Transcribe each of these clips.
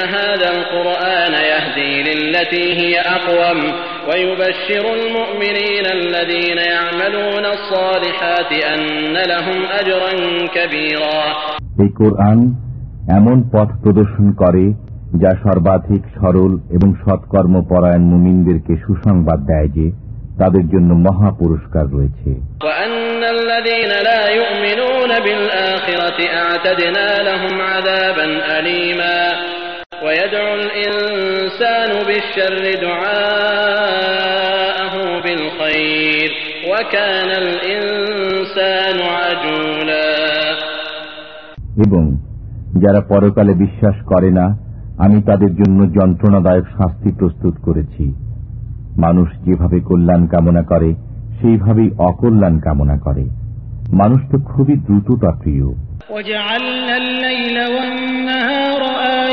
هذا القرآن يهدي للتي هي أقوم ويبشر المؤمنين الذين يعملون الصالحات أن لهم أجرا كبيرا এই কোরআন এমন পথ প্রদর্শন করে যা সর্বাধিক সরল এবং সৎকর্ম পরায়ণ মুমিনদেরকে সুসংবাদ দেয় যে তাদের জন্য মহা পুরস্কার রয়েছে وأن الذين لا يؤمنون بالآخرة أعتدنا لهم عذابا أليما ويدعو الإنسان بالشر دعاءه بالخير وكان الإنسان عجولا এবং যারা পরকালে বিশ্বাস করে না আমি তাদের জন্য যন্ত্রণাদায়ক শাস্তি প্রস্তুত করেছি মানুষ যেভাবে কল্যাণ কামনা করে সেইভাবেই অকল্যাণ কামনা করে মানুষ তো খুবই দ্রুততা প্রিয় وجعلنا الليل والنهار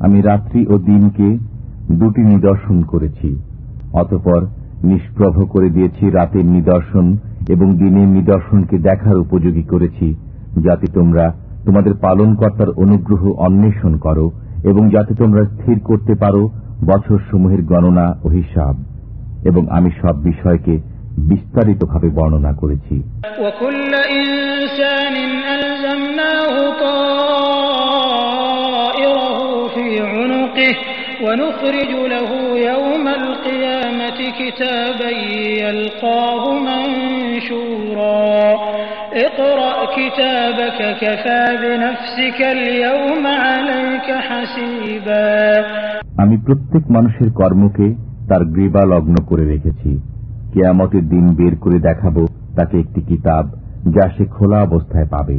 আমি রাত্রি ও দিনকে দুটি নিদর্শন করেছি। অতপর নিষ্প্রভ করে দিয়েছি রাতের নিদর্শন এবং দিনের নিদর্শনকে দেখার উপযোগী করেছি, যাতে তোমরা তোমাদের পালনকর্তার অনুগ্রহ অন্বেষণ করো এবং যাতে তোমরা স্থির করতে পারো বছর সমূহের গণনা ও হিসাব। এবং আমি সব বিষয়কে বিস্তারিতভাবে বর্ণনা করেছি। ونخرج له يوم القيامة كتابا يلقاه منشورا اقرأ كتابك كفى بنفسك اليوم عليك حسيبا আমি প্রত্যেক মানুষের কর্মকে তার গ্রীবা লগ্ন করে রেখেছি কেয়ামতের দিন বের করে দেখাবো তাকে একটি কিতাব যা সে খোলা অবস্থায় পাবে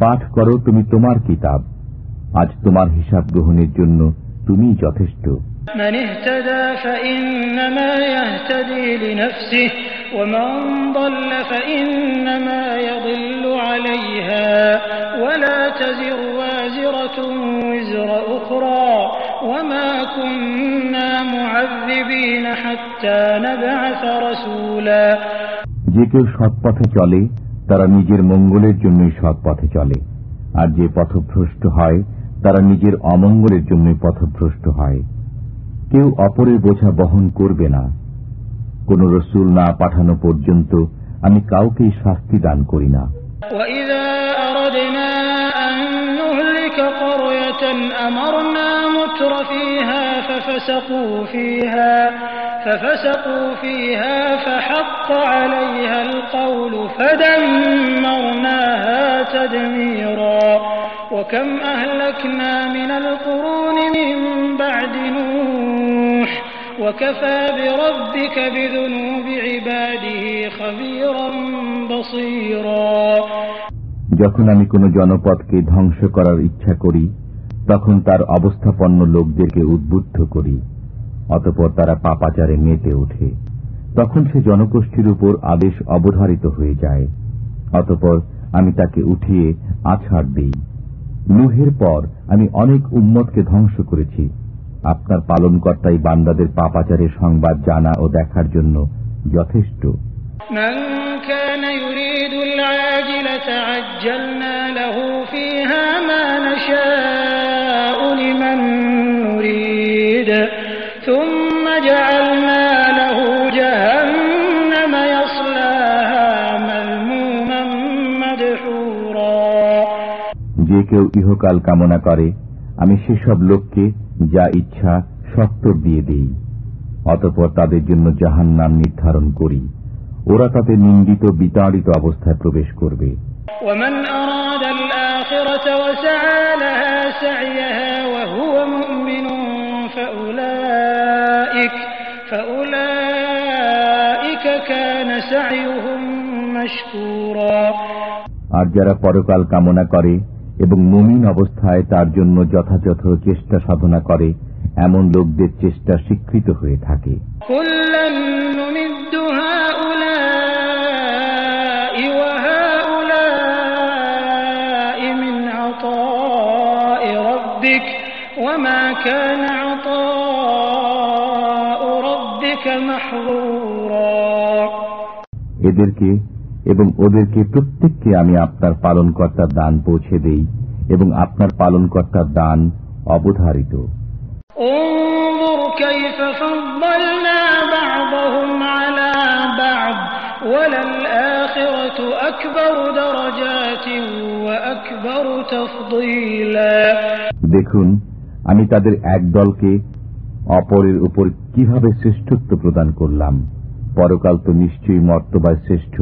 পাঠ করো তুমি তোমার কিতাব আজ তোমার হিসাব গ্রহণের জন্য তুমি যথেষ্ট من اهتدى فإنما يهتدي لنفسه ومن ضل فإنما يضل عليها ولا تزر وازرة وزر أخرى وما كنا معذبين حتى نبعث رسولا যে কেউ সৎ পথে চলে তারা নিজের মঙ্গলের জন্যই সৎ পথে চলে আর যে পথভ্রষ্ট হয় তারা নিজের অমঙ্গলের জন্যই পথভ্রষ্ট হয় কেউ অপরের বোঝা বহন করবে না কোন রসুল না পাঠানো পর্যন্ত আমি কাউকেই শাস্তি দান করি না وإذا أردنا أن نهلك قرية أمرنا متر فيها ففسقوا فيها ففسقوا فيها فحق عليها القول فدمرناها تدميرا وكم أهلكنا من القرون من بعد نوح وكفى بربك بذنوب عباده خبيرا بصيرا যখন আমি কোনো জনপদকে ধ্বংস করার ইচ্ছা করি তখন তার অবস্থাপন্ন লোকদেরকে উদ্বুদ্ধ করি অতপর তারা পাপাচারে মেতে ওঠে তখন সে জনগোষ্ঠীর উপর আদেশ অবধারিত হয়ে যায় অতপর আমি তাকে উঠিয়ে আছাড় দিই নুহের পর আমি অনেক উম্মতকে ধ্বংস করেছি আপনার পালনকর্তাই বান্দাদের পাপাচারের সংবাদ জানা ও দেখার জন্য যথেষ্ট من كان ইহকাল কামনা করে আমি সেসব লোককে যা ইচ্ছা সত্তর দিয়ে দেই। অতপর তাদের জন্য জাহান নাম নির্ধারণ করি। ওরা তাতে নিন্দিত বিতাড়িত অবস্থায় প্রবেশ করবে। আর যারা পরকাল কামনা করে এবং মমিন অবস্থায় তার জন্য যথাযথ চেষ্টা সাধনা করে এমন লোকদের চেষ্টা স্বীকৃত হয়ে থাকে। এদেরকে এবং ওদেরকে প্রত্যেককে আমি আপনার পালনকর্তার দান পৌঁছে দেই এবং আপনার পালনকর্তার দান অবধারিত। দেখুন আমি তাদের এক দলকে অপরের উপর কীভাবে শ্রেষ্ঠত্ব প্রদান করলাম? পরকাল তো নিশ্চয়ই মর্তবায় শ্রেষ্ঠ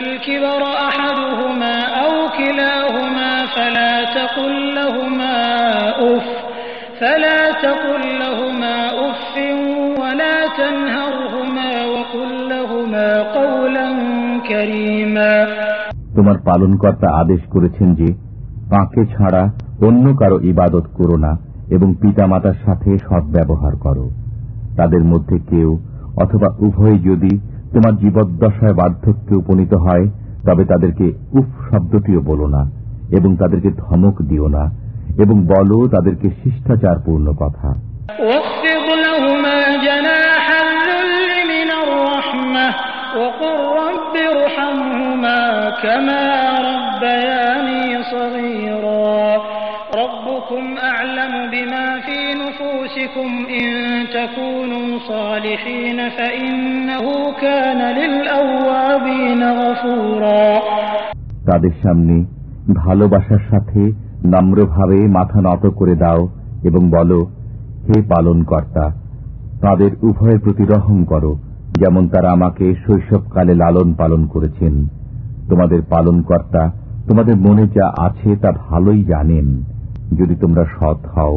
الكبر أحدهما أو كلاهما فلا تقل لهما أف فلا تقل لهما أف ولا تنهرهما وقل لهما قولا كريما তোমার পালনকর্তা আদেশ করেছেন যে তাঁকে ছাড়া অন্য কারো ইবাদত করো না এবং পিতামাতার সাথে সদ্ব্যবহার করো তাদের মধ্যে কেউ অথবা উভয় যদি তোমার জীবদ্দশায় বার্ধক্যে উপনীত হয় তবে তাদেরকে উফ শব্দটিও বলো না এবং তাদেরকে ধমক দিও না এবং বলো তাদেরকে শিষ্টাচারপূর্ণ কথা واخفض لهما جناح الذل من الرحمة وقل رب ارحمهما كما ربياني صغيرا نفوسكم إن تكونوا صالحين فإنه كان للأوابين غفورا তাদের সামনে ভালোবাসার সাথে নম্রভাবে মাথা নত করে দাও এবং বলো হে পালন কর্তা তাদের উভয়ের প্রতি রহম করো যেমন তারা আমাকে শৈশবকালে লালন পালন করেছেন তোমাদের পালন কর্তা তোমাদের মনে যা আছে তা ভালোই জানেন যদি তোমরা সৎ হও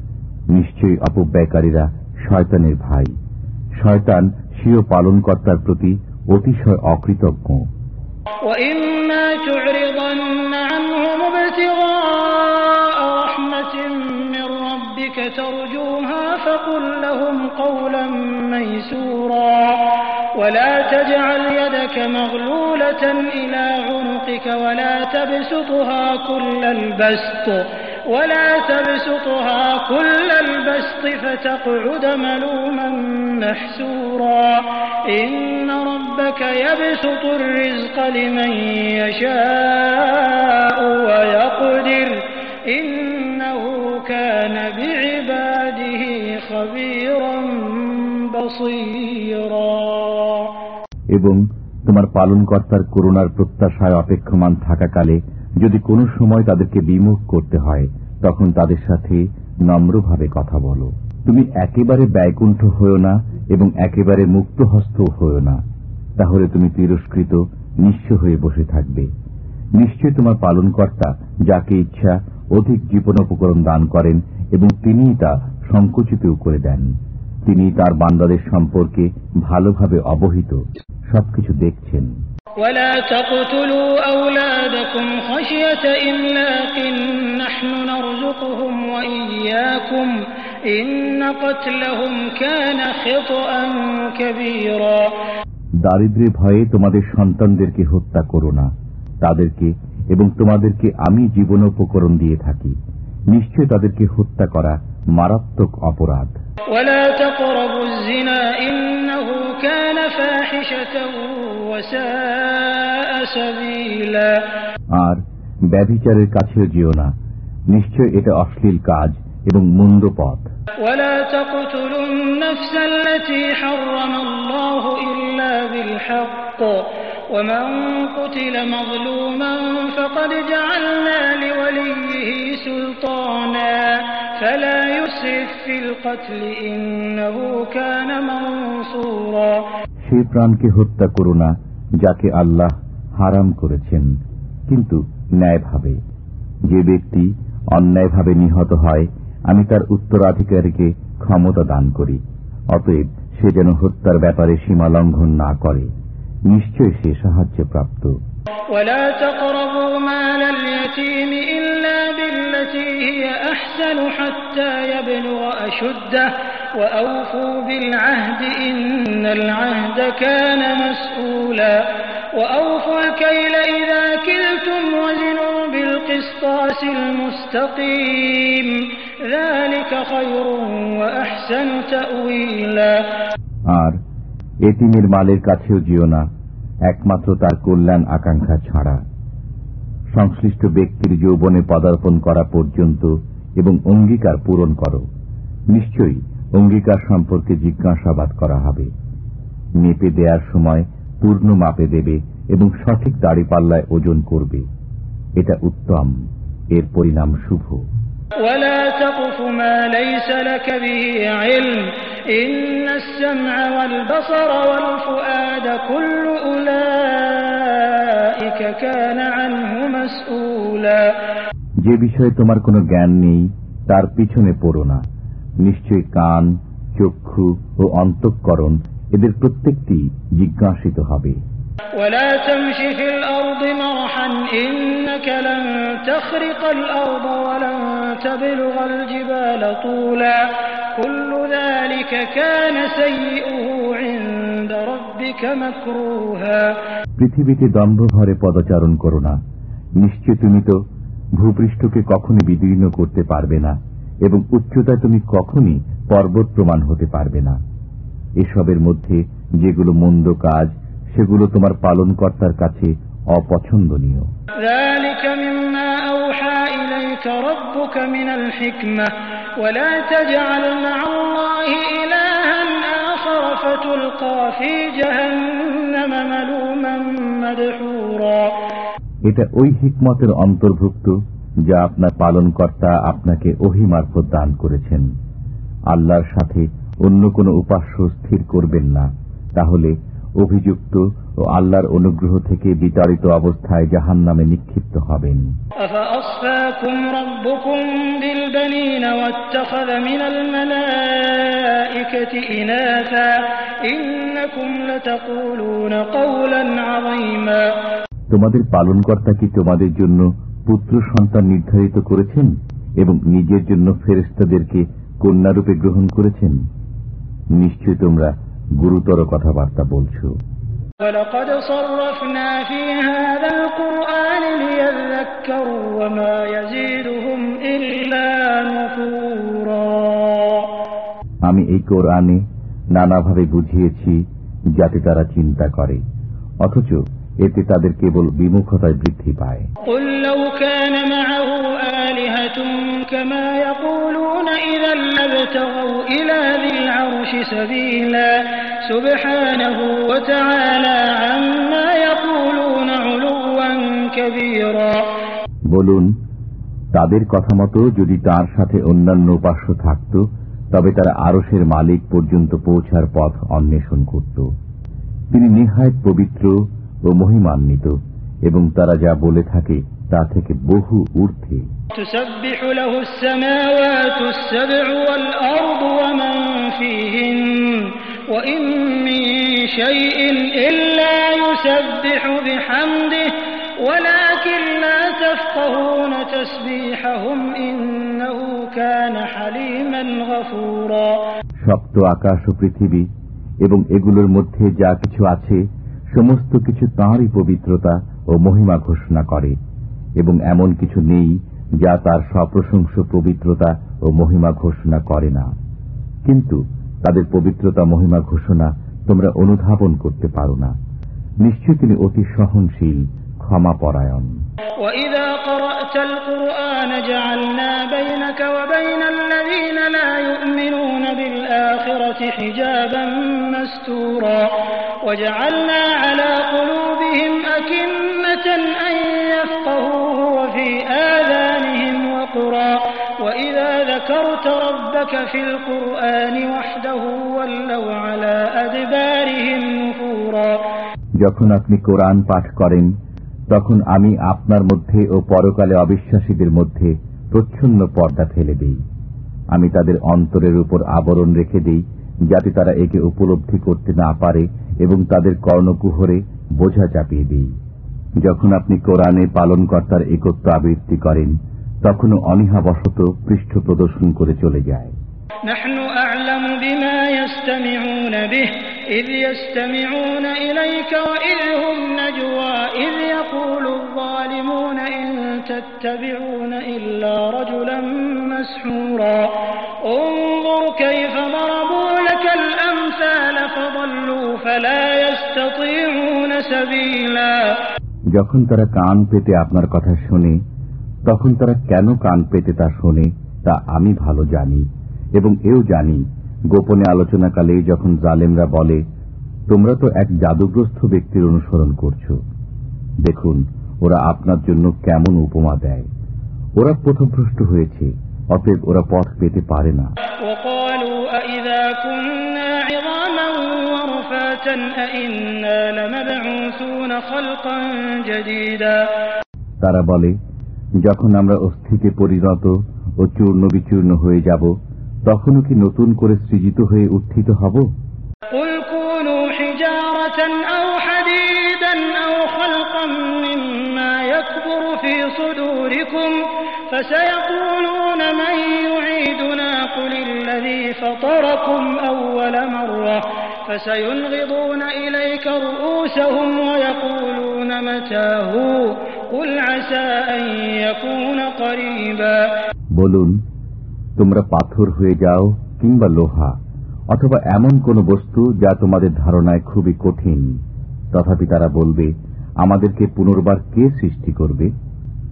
নিশ্চয়ই অপব্যয়কারীরা শয়তানের ভাই শয়তান স্বীয় পালনকর্তার প্রতি অতিশয় অকৃতজ্ঞ وإما تعرضن عنهم ابتغاء رحمة من ربك ترجوها فقل لهم قولا ميسورا ولا تجعل يدك مغلولة إلى عنقك ولا تبسطها كل البسط এবং তোমার পালনকর্তার করুণার প্রত্যাশায় অপেক্ষমান থাকাকালে যদি কোনো সময় তাদেরকে বিমুখ করতে হয় তখন তাদের সাথে নম্রভাবে কথা বলো তুমি একেবারে ব্যয়কুণ্ঠ হও না এবং একেবারে মুক্ত হস্ত হও না তাহলে তুমি তিরস্কৃত নিঃস্ব হয়ে বসে থাকবে নিশ্চয় তোমার পালনকর্তা যাকে ইচ্ছা অধিক জীবনোপকরণ দান করেন এবং তিনি তা সংকুচিতও করে দেন তিনি তার বান্দাদের সম্পর্কে ভালোভাবে অবহিত সবকিছু দেখছেন ولا تقتلوا أولادكم خشية إملاق نحن نرزقهم وإياكم إن قتلهم كان خطأ كبيرا দারিদ্র্যে ভয়ে তোমাদের সন্তানদেরকে হত্যা করো না তাদেরকে এবং তোমাদেরকে আমি জীবনোপকরণ দিয়ে থাকি নিশ্চয় তাদেরকে হত্যা করা মারাত্মক অপরাধ ولا আর ব্যভিচারের কাছেও যেও না নিশ্চয় এটা অশ্লীল কাজ এবং মন্দ পথ ولا تقتلوا النفس التي حرم الله إلا بالحق ومن قتل مظلوما فقد جعلنا لوليه سلطانا فلا يسرف في القتل إنه كان منصورا সেই প্রাণকে হত্যা করো না যাকে আল্লাহ হারাম করেছেন কিন্তু ন্যায়ভাবে যে ব্যক্তি অন্যায়ভাবে নিহত হয় আমি তার উত্তরাধিকারীকে ক্ষমতা দান করি অতএব সে যেন হত্যার ব্যাপারে সীমা লঙ্ঘন না করে নিশ্চয় সে সাহায্য প্রাপ্ত ولا تقربوا مال اليتيم إلا بالتي هي أحسن حتى يبلغ أشده وأوفوا بالعهد إن العهد كان مسؤولا وأوفوا الكيل إذا كلتم وزنوا بالقسطاس المستقيم ذلك خير وأحسن تأويلا আর এতিমের মালের কাছেও যেও না একমাত্র তার কল্যাণ আকাঙ্ক্ষা ছাড়া সংশ্লিষ্ট ব্যক্তির যৌবনে পদার্পণ করা পর্যন্ত এবং অঙ্গীকার পূরণ করো নিশ্চয়ই অঙ্গীকার সম্পর্কে জিজ্ঞাসাবাদ করা হবে মেপে দেওয়ার সময় পূর্ণ মাপে দেবে এবং সঠিক দাড়িপাল্লায় ওজন করবে। এটা উত্তম। এর পরিণাম শুভ। যে বিষয়ে তোমার কোনো জ্ঞান নেই তার পিছনে পড়ো না। নিশ্চয় কান চক্ষু ও অন্তঃকরণ এদের প্রত্যেকটি জিজ্ঞাসিত হবে। পৃথিবীতে দম্ভভরে পদচারণ করো না। নিশ্চয় তুমি তো ভূপৃষ্ঠকে কখনই বিদীর্ণ করতে পারবে না এবং উচ্চতায় তুমি কখনই পর্বত প্রমাণ হতে পারবে না। এসবের মধ্যে যেগুলো মন্দ কাজ সেগুলো তোমার পালনকর্তার কাছে অপছন্দনীয়। এটা ওই হিকমতের অন্তর্ভুক্ত যা আপনার পালনকর্তা আপনাকে অহিমার্ফত দান করেছেন। আল্লাহর সাথে অন্য কোন উপাস্য স্থির করবেন না। তাহলে অভিযুক্ত ও আল্লাহর অনুগ্রহ থেকে বিতাড়িত অবস্থায় জাহান নামে নিক্ষিপ্ত হবেন। তোমাদের পালনকর্তা কি তোমাদের জন্য পুত্র সন্তান নির্ধারিত করেছেন এবং নিজের জন্য ফেরেস্তাদেরকে কন্যারূপে গ্রহণ করেছেন? নিশ্চয় তোমরা গুরুতর কথাবার্তা বলছো। আমি এই কোরআনে নানাভাবে বুঝিয়েছি যাতে তারা চিন্তা করে অথচ এতে তাদের কেবল বিমুখতায় বৃদ্ধি পায়। قل لو كان معه آلهة كما يقولون إذا لابتغوا إلى ذي العرش سبيلا سبحانه وتعالى عما يقولون علوا كبيرا বলুন তাদের কথা মতো যদি তার সাথে অন্যান্য উপাস্য থাকত তবে তারা আরসের মালিক পর্যন্ত পৌঁছার পথ অন্বেষণ করত তিনি নিহায়ত পবিত্র ও মহিমান্বিত এবং তারা যা বলে থাকে তা থেকে বহু ঊর্ধ্বে। সপ্ত আকাশ ও পৃথিবী এবং এগুলোর মধ্যে যা কিছু আছে সমস্ত কিছু তাঁরই পবিত্রতা ও মহিমা ঘোষণা করে। এবং এমন কিছু নেই যা তার সপ্রশংস পবিত্রতা ও মহিমা ঘোষণা করে না কিন্তু তাদের পবিত্রতা মহিমা ঘোষণা তোমরা অনুধাবন করতে পারো না নিশ্চয় তিনি অতি সহনশীল ক্ষমা পরায়ণ وإذا قرأت القرآن جعلنا بينك وبين الذين لا يؤمنون بالآخرة حجابا مستورا وجعلنا على قلوبهم أكنة যখন আপনি কোরআন পাঠ করেন, তখন আমি আপনার মধ্যে ও পরকালে অবিশ্বাসীদের মধ্যে প্রচ্ছন্ন পর্দা ফেলে দেই। আমি তাদের অন্তরের উপর আবরণ রেখে দিই, যাতে তারা একে উপলব্ধি করতে না পারে এবং তাদের কর্ণকুহরে বোঝা চাপিয়ে দিই। যখন আপনি কোরআনে পালনকর্তার একত্র আবৃত্তি করেন তখনও অনীহাবশত পৃষ্ঠ প্রদর্শন করে চলে যায় نحن أعلم بما يستمعون به إذ يستمعون إليك وإذ هم نجوى إذ يقول الظالمون إن تتبعون إلا رجلا مسحورا انظر كيف ضربوا لك الأمثال فضلوا فلا يستطيعون سبيلا যখন তারা কান পেতে আপনার কথা শোনে তখন তারা কেন কান পেতে তা শোনে তা আমি ভালো জানি এবং এও জানি গোপনে আলোচনাকালে যখন জালেমরা বলে তোমরা তো এক জাদুগ্রস্ত ব্যক্তির অনুসরণ করছ। দেখুন ওরা আপনার জন্য কেমন উপমা দেয়। ওরা পথভ্রষ্ট হয়েছে অতএব ওরা পথ পেতে পারে না। তারা বলে যখন আমরা অস্থিতে পরিণত ও চূর্ণ বিচূর্ণ হয়ে যাব তখনও কি নতুন করে সৃজিত হয়ে উত্থিত হব قل كونوا حجارة أو حديدا أو خلقا مما يكبر في صدوركم فسيقولون من يعيدنا قل الذي فطركم أول مرة فسينغضون إليك رؤوسهم ويقولون متاه বলুন তোমরা পাথর হয়ে যাও কিংবা লোহা অথবা এমন কোন বস্তু যা তোমাদের ধারণায় খুবই কঠিন। তথাপি তারা বলবে আমাদেরকে পুনর্বার কে সৃষ্টি করবে?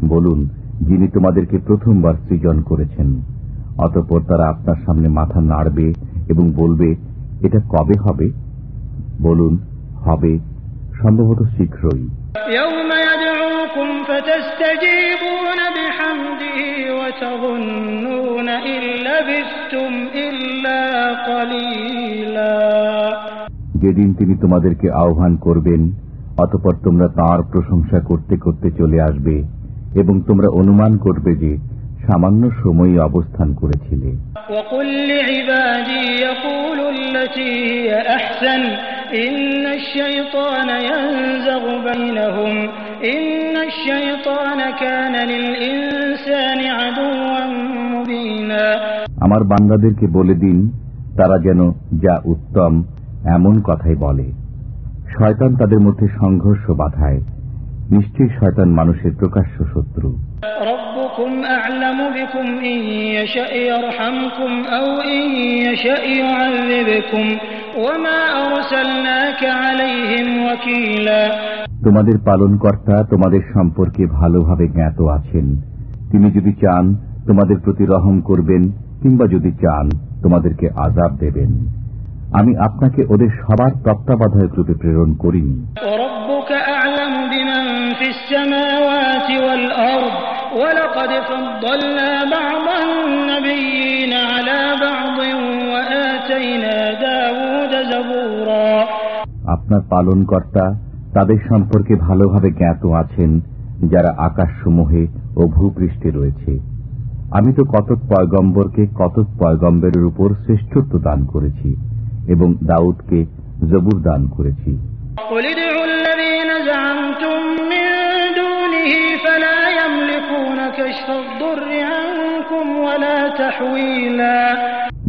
বলুন যিনি তোমাদেরকে প্রথমবার সৃজন করেছেন। অতঃপর তারা আপনার সামনে মাথা নাড়বে এবং বলবে এটা কবে হবে? বলুন হবে সম্ভবত শীঘ্রই। يدعوكم فتستجيبون بحمده وتظنون إن لبثتم إلا قليلا যেদিন তিনি তোমাদেরকে আহ্বান করবেন অতপর তোমরা তাঁর প্রশংসা করতে করতে চলে আসবে এবং তোমরা অনুমান করবে যে সামান্য সময়ই অবস্থান করেছিলে وقل لعبادي يقولوا التي هي أحسن إن الشيطان ينزغ بينهم إن الشيطان كان للإنسان عدوا مبينا আমার বান্দাদেরকে বলে দিন তারা যেন যা উত্তম এমন কথাই বলে শয়তান তাদের মধ্যে সংঘর্ষ বাধায় নিশ্চয়ই শয়তান মানুষের প্রকাশ্য শত্রু। তোমাদের পালন কর্তা তোমাদের সম্পর্কে ভালোভাবে জ্ঞাত আছেন। তিনি যদি চান তোমাদের প্রতি রহম করবেন কিংবা যদি চান তোমাদেরকে আজাব দেবেন। আমি আপনাকে ওদের সবার তত্ত্বাবধায়ক রূপে প্রেরণ করিনি। السماوات والأرض ولقد فضلنا بعض النبيين على بعض وآتينا داود زبورا আপনার পালনকর্তা তাদের সম্পর্কে ভালোভাবে জ্ঞাত আছেন যারা আকাশসমূহে ও ভূপৃষ্ঠে রয়েছে আমি তো কতক পয়গম্বরকে কতক পয়গম্বরের উপর শ্রেষ্ঠত্ব দান করেছি এবং দাউদকে জবুর দান করেছি فيه فلا يملكون كشف الضر عنكم ولا تحويلا.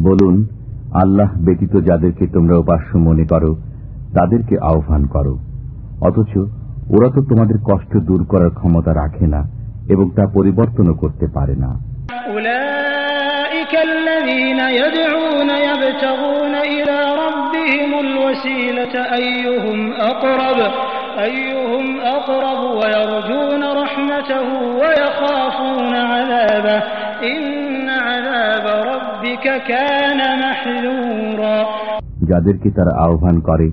বলুন আল্লাহ ব্যতীত যাদেরকে তোমরা উপাস্য মনে করো তাদেরকে আহ্বান করো। অথচ ওরা তো তোমাদের কষ্ট দূর করার ক্ষমতা রাখে না এবং তা পরিবর্তনও করতে পারে না। উলা الذين يدعون يبتغون إلى ربهم الوسيلة أيهم أقرب أيهم أقرب ويرجون رحمته ويخافون عذابه إن عذاب ربك كان محذورا যাদেরকে তারা আহ্বান করে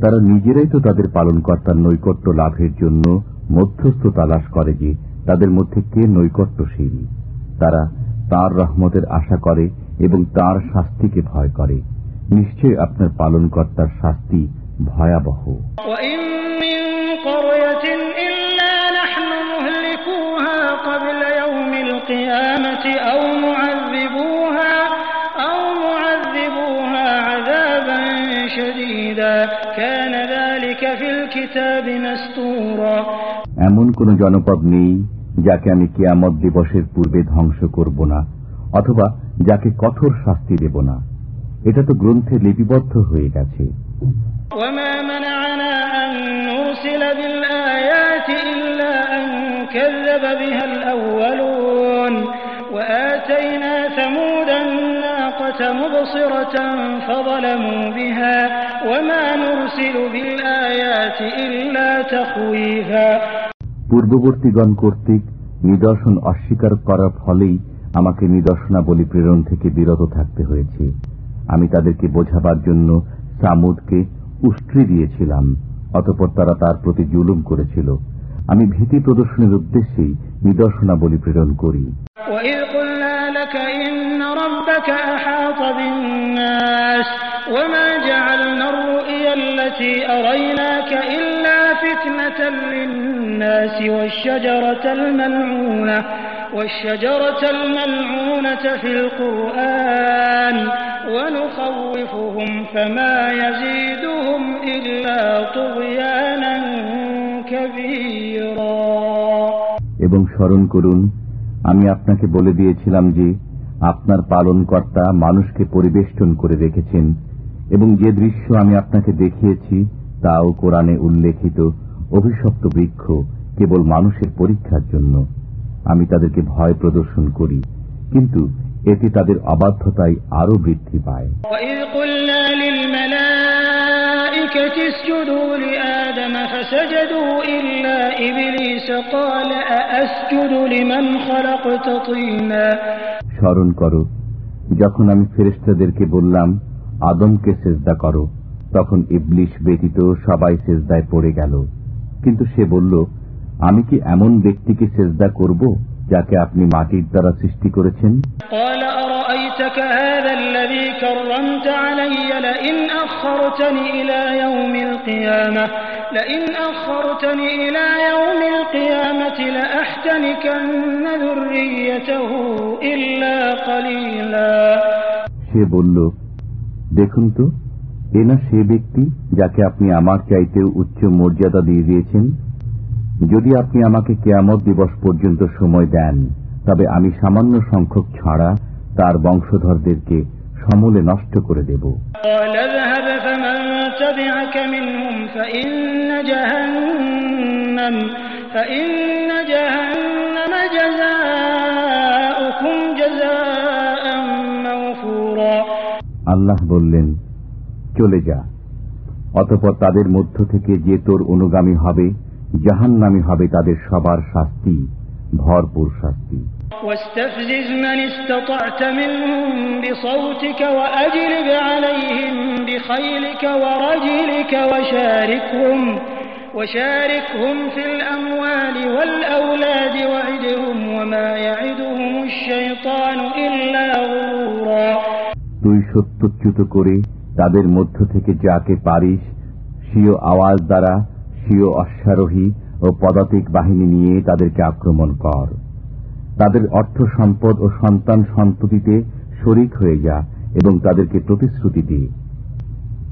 তারা নিজেরাই তো তাদের পালনকর্তার নৈকট্য লাভের জন্য মধ্যস্থ তালাশ করে যে তাদের মধ্যে কে নৈকট্যশীল তারা তার রহমতের আশা করে এবং তার শাস্তিকে ভয় করে নিশ্চয় আপনার পালনকর্তার শাস্তি ভয়াবহ وإن من قرية إلا نحن مهلكوها قبل يوم القيامة أو معذبوها أو معذبوها عذابا شديدا كان ذلك في الكتاب مسطورا এমন কোন জনপদ নেই যাকে আমি কেয়ামত দিবসের পূর্বে ধ্বংস করব না অথবা যাকে কঠোর শাস্তি দেব না এটা তো গ্রন্থে লিপিবদ্ধ হয়ে গেছে كذب بها الأولون وآتينا ثمود الناقة مبصرة فظلموا بها وما نرسل بالآيات إلا تخويفا পূর্ববর্তীগণ কর্তৃক নিদর্শন অস্বীকার করার ফলেই আমাকে নিদর্শনাবলী প্রেরণ থেকে বিরত থাকতে হয়েছে আমি তাদেরকে বোঝাবার জন্য সামুদকে উষ্ট্রি দিয়েছিলাম অতপর তারা তার প্রতি জুলুম করেছিল আমি ভীতি প্রদর্শনের উদ্দেশ্যেই নিদর্শনাবলী প্রেরণ করি وإذ قلنا لك إن ربك أحاط بالناس وما جعلنا الرؤيا التي أريناك إلا فتنة للناس والشجرة الملعونة والشجرة الملعونة في القرآن ونخوفهم فما يزيدهم إلا طغيانا স্মরণ করুন। আমি আপনাকে বলে দিয়েছিলাম যে, আপনার পালনকর্তা মানুষকে পরিবেষ্টন করে রেখেছেন, এবং যে দৃশ্য আমি আপনাকে দেখিয়েছি, তাও কোরআনে উল্লেখিত অভিশপ্ত বৃক্ষ কেবল মানুষের পরীক্ষার জন্য। আমি তাদেরকে ভয় প্রদর্শন করি, কিন্তু এতে তাদের অবাধ্যতাই আরও বৃদ্ধি পায়। وإذ قلنا للملائكة اسجدوا لآدم فسجدوا إلا إبليس قال أأسجد لمن خلقت طينا স্মরণ করো যখন আমি ফেরেস্তাদেরকে বললাম আদমকে সেজদা করো তখন ইবলিশ ব্যতীত সবাই সেজদায় পড়ে গেল কিন্তু সে বলল আমি কি এমন ব্যক্তিকে সেজদা করব যাকে আপনি মাটির দ্বারা সৃষ্টি করেছেন قال أرأيتك هذا الذي كرمت علي لئن أخرتني إلى يوم القيامة لئن أخرتني إلى يوم القيامة لأحتنكن ذريته إلا قليلا সে বলল দেখুন তো এ না সে ব্যক্তি যাকে আপনি আমার চাইতেও উচ্চ মর্যাদা দিয়ে দিয়েছেন যদি আপনি আমাকে কেয়ামত দিবস পর্যন্ত সময় দেন তবে আমি সামান্য সংখ্যক ছাড়া তার বংশধরদেরকে সমূলে নষ্ট করে দেব। আল্লাহ বললেন চলে যা। অতপর তাদের মধ্য থেকে যে তোর অনুগামী হবে জাহান নামী হবে তাদের সবার শাস্তি ভরপুর শাস্তি। واستفزز من استطعت منهم بصوتك وأجلب عليهم بخيلك ورجلك وشاركهم وشاركهم في الأموال والأولاد وعدهم وما يعدهم الشيطان إلا غرورا তুই সত্যচ্যুত করে তাদের মধ্য থেকে যাকে পারিস স্বীয় আওয়াজ দ্বারা স্বীয় অশ্বারোহী ও পদাতিক বাহিনী নিয়ে তাদেরকে আক্রমণ কর তাদের অর্থ সম্পদ ও সন্তান সন্ততিতে শরিক হয়ে যা এবং তাদেরকে প্রতিশ্রুতি দে।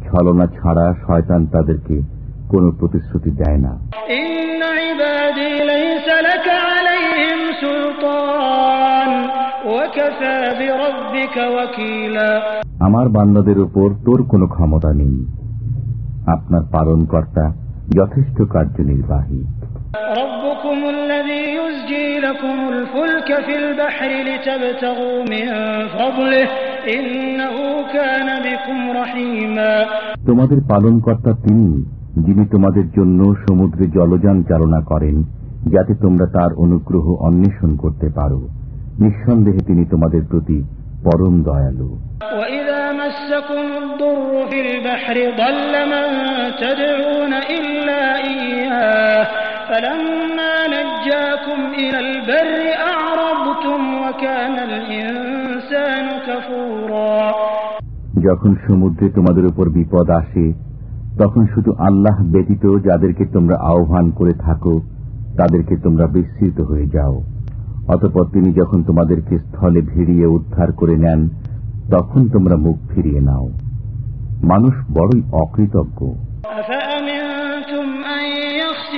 ছলনা ছাড়া শয়তান তাদেরকে কোন প্রতিশ্রুতি দেয় না। আমার বান্দাদের উপর তোর কোনো ক্ষমতা নেই। আপনার পালন কর্তা যথেষ্ট কার্যনির্বাহী। لكم الفلك في البحر لتبتغوا من فضله إنه كان بكم رحيما তোমাদের পালনকর্তা তিনি যিনি তোমাদের জন্য সমুদ্রে জলযান চালনা করেন যাতে তোমরা তার অনুগ্রহ অন্বেষণ করতে পারো নিঃসন্দেহে তিনি তোমাদের প্রতি পরম দয়ালু وإذا مسكم الضر في البحر ضل من تدعون إلا إياه فلما যখন সমুদ্রে তোমাদের উপর বিপদ আসে তখন শুধু আল্লাহ ব্যতীত যাদেরকে তোমরা আহ্বান করে থাকো তাদেরকে তোমরা বিস্তৃত হয়ে যাও। অতপর তিনি যখন তোমাদেরকে স্থলে ভিড়িয়ে উদ্ধার করে নেন তখন তোমরা মুখ ফিরিয়ে নাও। মানুষ বড়ই অকৃতজ্ঞ।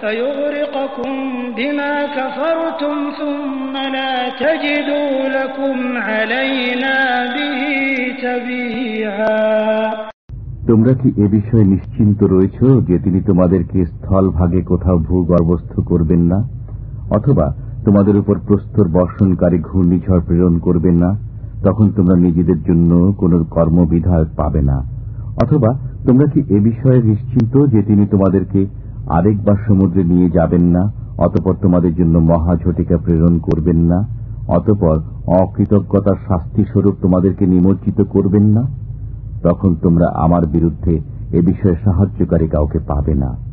فيغرقكم بما كفرتم ثم لا تجدوا لكم علينا به تبيعا তোমরা কি এ বিষয়ে নিশ্চিন্ত রয়েছ যে তিনি তোমাদেরকে স্থল ভাগে কোথাও ভূগর্ভস্থ করবেন না অথবা তোমাদের উপর প্রস্তর বর্ষণকারী ঘূর্ণিঝড় প্রেরণ করবেন না তখন তোমরা নিজেদের জন্য কোন কর্মবিধায়ক পাবে না অথবা তোমরা কি এ বিষয়ে নিশ্চিন্ত যে তিনি তোমাদেরকে আরেকবার সমুদ্রে নিয়ে যাবেন না, অতপর তোমাদের জন্য মহা ঝটিকা প্রেরণ করবেন না, অতপর অকৃতজ্ঞতার শাস্তি স্বরূপ তোমাদেরকে নিমজ্জিত করবেন না। তখন তোমরা আমার বিরুদ্ধে এ বিষয়ে সাহায্যকারী কাউকে পাবে না।